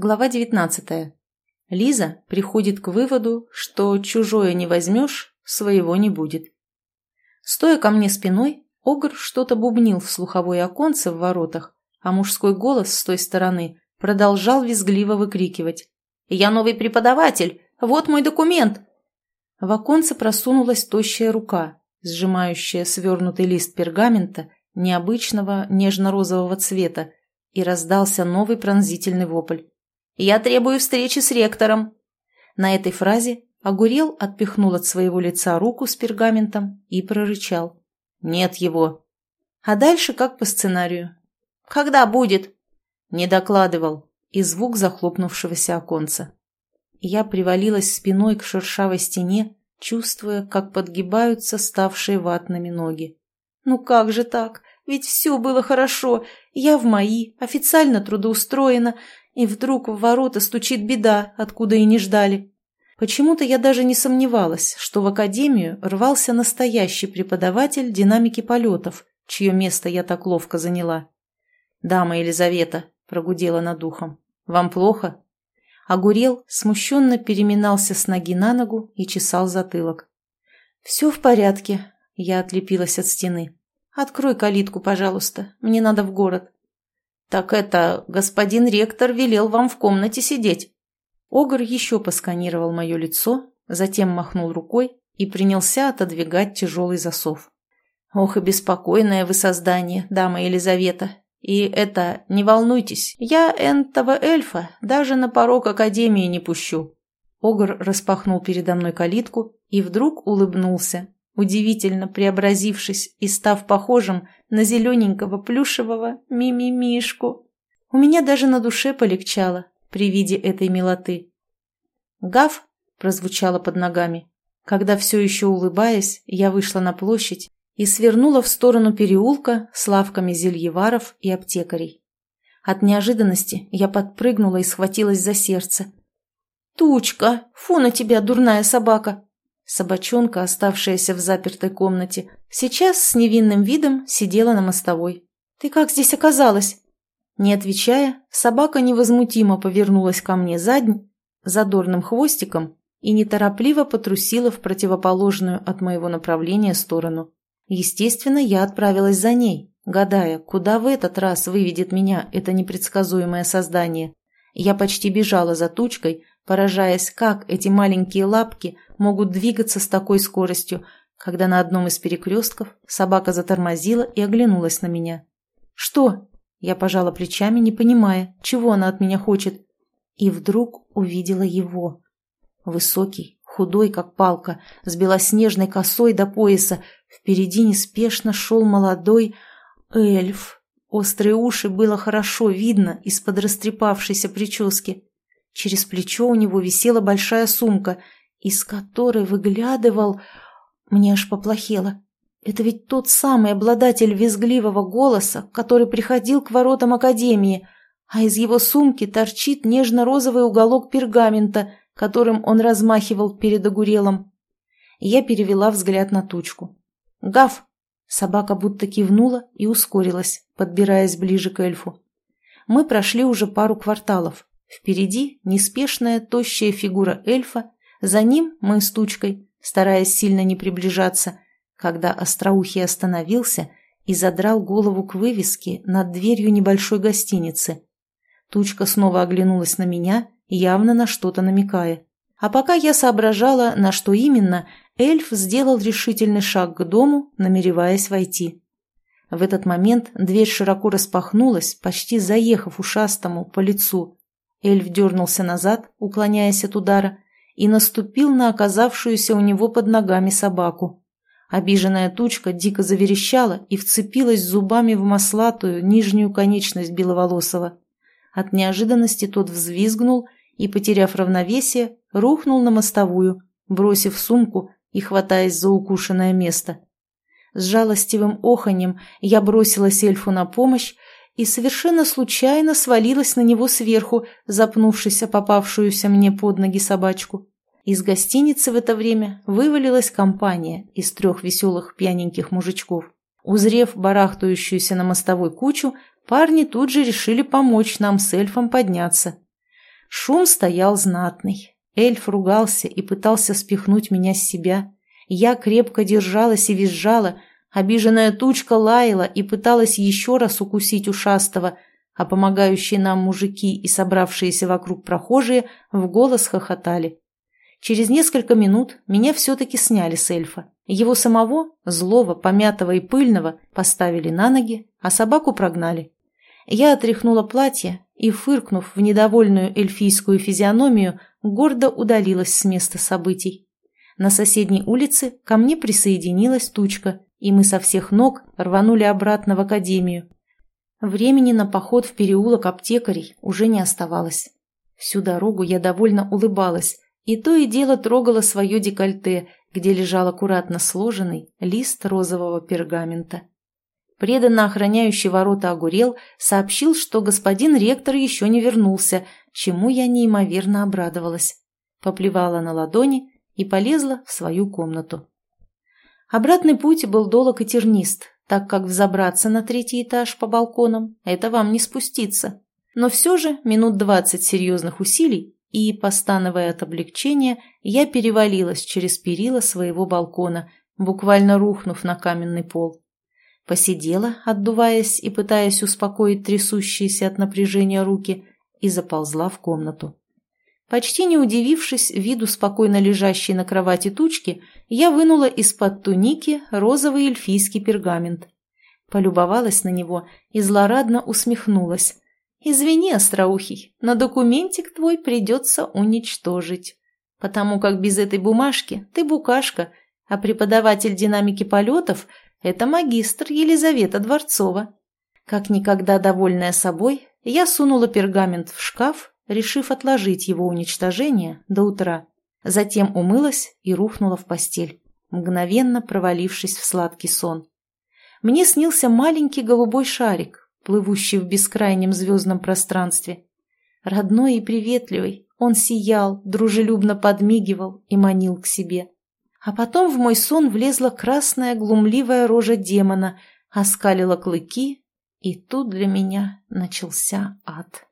Глава 19. Лиза приходит к выводу, что чужое не возьмешь, своего не будет. Стоя ко мне спиной, Огр что-то бубнил в слуховое оконце в воротах, а мужской голос с той стороны продолжал визгливо выкрикивать. «Я новый преподаватель! Вот мой документ!» В оконце просунулась тощая рука, сжимающая свернутый лист пергамента необычного нежно-розового цвета, и раздался новый пронзительный вопль. «Я требую встречи с ректором!» На этой фразе Огурел отпихнул от своего лица руку с пергаментом и прорычал. «Нет его!» А дальше как по сценарию. «Когда будет?» Не докладывал. И звук захлопнувшегося оконца. Я привалилась спиной к шершавой стене, чувствуя, как подгибаются ставшие ватными ноги. «Ну как же так? Ведь все было хорошо. Я в мои, официально трудоустроена, и вдруг в ворота стучит беда, откуда и не ждали. Почему-то я даже не сомневалась, что в академию рвался настоящий преподаватель динамики полетов, чье место я так ловко заняла. «Дама Елизавета», — прогудела над ухом, — «вам плохо?» Огурел смущенно переминался с ноги на ногу и чесал затылок. «Все в порядке», — я отлепилась от стены. «Открой калитку, пожалуйста, мне надо в город». «Так это господин ректор велел вам в комнате сидеть». Огр еще посканировал мое лицо, затем махнул рукой и принялся отодвигать тяжелый засов. «Ох и беспокойное вы создание, дама Елизавета. И это, не волнуйтесь, я энтого эльфа даже на порог Академии не пущу». Огр распахнул передо мной калитку и вдруг улыбнулся, удивительно преобразившись и став похожим на зелененького плюшевого мимимишку. У меня даже на душе полегчало при виде этой милоты. «Гав!» – прозвучало под ногами. Когда все еще улыбаясь, я вышла на площадь и свернула в сторону переулка с лавками зельеваров и аптекарей. От неожиданности я подпрыгнула и схватилась за сердце. «Тучка! Фу на тебя, дурная собака!» Собачонка, оставшаяся в запертой комнате, сейчас с невинным видом сидела на мостовой. «Ты как здесь оказалась?» Не отвечая, собака невозмутимо повернулась ко мне заднь, задорным хвостиком и неторопливо потрусила в противоположную от моего направления сторону. Естественно, я отправилась за ней, гадая, куда в этот раз выведет меня это непредсказуемое создание. Я почти бежала за тучкой, поражаясь, как эти маленькие лапки могут двигаться с такой скоростью, когда на одном из перекрестков собака затормозила и оглянулась на меня. «Что?» Я пожала плечами, не понимая, чего она от меня хочет. И вдруг увидела его. Высокий, худой, как палка, с белоснежной косой до пояса. Впереди неспешно шел молодой эльф. Острые уши было хорошо видно из-под растрепавшейся прически. Через плечо у него висела большая сумка, из которой выглядывал... Мне аж поплохело. Это ведь тот самый обладатель визгливого голоса, который приходил к воротам Академии, а из его сумки торчит нежно-розовый уголок пергамента, которым он размахивал перед огурелом. Я перевела взгляд на тучку. «Гав!» Собака будто кивнула и ускорилась, подбираясь ближе к эльфу. Мы прошли уже пару кварталов. Впереди неспешная тощая фигура эльфа, за ним мы с тучкой, стараясь сильно не приближаться, когда Остроухий остановился и задрал голову к вывеске над дверью небольшой гостиницы. Тучка снова оглянулась на меня, явно на что-то намекая. А пока я соображала, на что именно, эльф сделал решительный шаг к дому, намереваясь войти. В этот момент дверь широко распахнулась, почти заехав ушастому по лицу. Эльф дернулся назад, уклоняясь от удара, и наступил на оказавшуюся у него под ногами собаку. Обиженная тучка дико заверещала и вцепилась зубами в маслатую нижнюю конечность Беловолосова. От неожиданности тот взвизгнул и, потеряв равновесие, рухнул на мостовую, бросив сумку и хватаясь за укушенное место. С жалостивым оханьем я бросилась эльфу на помощь и совершенно случайно свалилась на него сверху, запнувшись о попавшуюся мне под ноги собачку. Из гостиницы в это время вывалилась компания из трех веселых пьяненьких мужичков. Узрев барахтающуюся на мостовой кучу, парни тут же решили помочь нам с эльфом подняться. Шум стоял знатный. Эльф ругался и пытался спихнуть меня с себя. Я крепко держалась и визжала. Обиженная тучка лаяла и пыталась еще раз укусить ушастого, а помогающие нам мужики и собравшиеся вокруг прохожие в голос хохотали. Через несколько минут меня все-таки сняли с эльфа. Его самого, злого, помятого и пыльного, поставили на ноги, а собаку прогнали. Я отряхнула платье и, фыркнув в недовольную эльфийскую физиономию, гордо удалилась с места событий. На соседней улице ко мне присоединилась тучка, и мы со всех ног рванули обратно в академию. Времени на поход в переулок аптекарей уже не оставалось. Всю дорогу я довольно улыбалась, и то и дело трогала свое декольте, где лежал аккуратно сложенный лист розового пергамента. Преданно охраняющий ворота огурел сообщил, что господин ректор еще не вернулся, чему я неимоверно обрадовалась. Поплевала на ладони и полезла в свою комнату. Обратный путь был долог и тернист, так как взобраться на третий этаж по балконам – это вам не спуститься. Но все же минут двадцать серьезных усилий, и, постановая от облегчения, я перевалилась через перила своего балкона, буквально рухнув на каменный пол. Посидела, отдуваясь и пытаясь успокоить трясущиеся от напряжения руки, и заползла в комнату. Почти не удивившись виду спокойно лежащей на кровати тучки, я вынула из-под туники розовый эльфийский пергамент. Полюбовалась на него и злорадно усмехнулась. «Извини, остроухий, но документик твой придется уничтожить, потому как без этой бумажки ты букашка, а преподаватель динамики полетов – это магистр Елизавета Дворцова». Как никогда довольная собой, я сунула пергамент в шкаф решив отложить его уничтожение до утра. Затем умылась и рухнула в постель, мгновенно провалившись в сладкий сон. Мне снился маленький голубой шарик, плывущий в бескрайнем звездном пространстве. Родной и приветливый, он сиял, дружелюбно подмигивал и манил к себе. А потом в мой сон влезла красная глумливая рожа демона, оскалила клыки, и тут для меня начался ад.